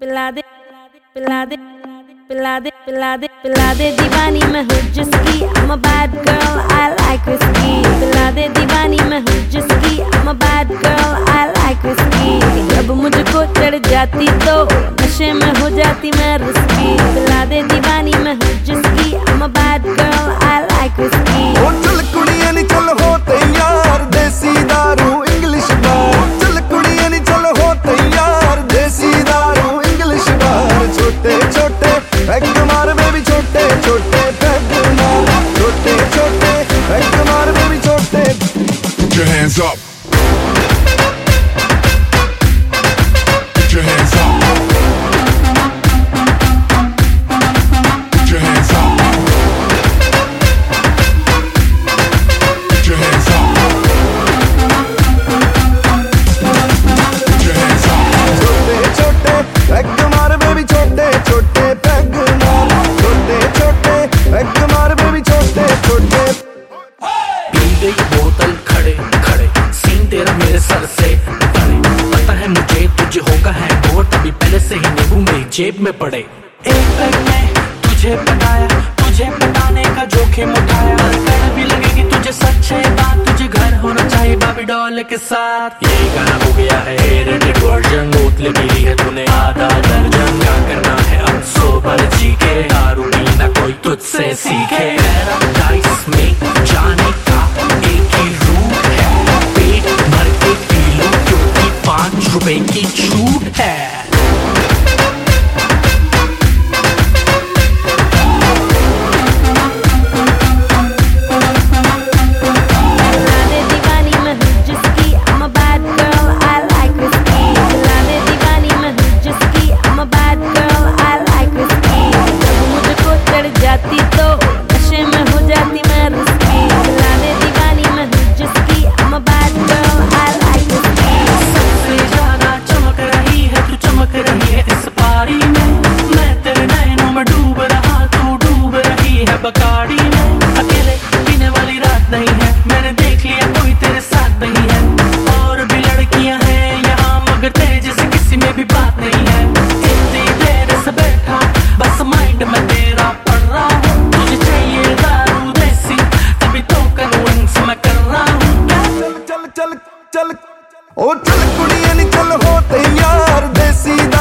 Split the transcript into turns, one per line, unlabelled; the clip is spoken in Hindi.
पिलादे पिलादे पिलादे पिलादे पिलादे, दीवानी में हूँ जिसकी, I'm a bad girl, I like whiskey. पिलादे, दीवानी में हूँ जिसकी, I'm a bad girl, I like whiskey. अब मुझको चढ़ जाती तो नशे में हो जाती मैं रिस्की
पिलादे up
मेरी
जेब में पड़े। एक पल में तुझे बताया तुझे बताने का जोखिम उठाया। कर भी लगेगी तुझे सच्चे बात तुझे घर होना चाहिए बाबी डॉल के साथ। ये गाना हो गया है एडिटेड वर्जन बोतल मिली है तूने। आधा दर्जन क्या करना है, अब सो पर जी के दारूनी ना कोई तुझसे सीखे। पैराडाइस में जाने का एक ही रूट है। पेट भर के पी लो, क्योंकि पाँच रुपए की छूट है।
चल चल ओ चल कुड़िया नी चल होते यार देसी
दा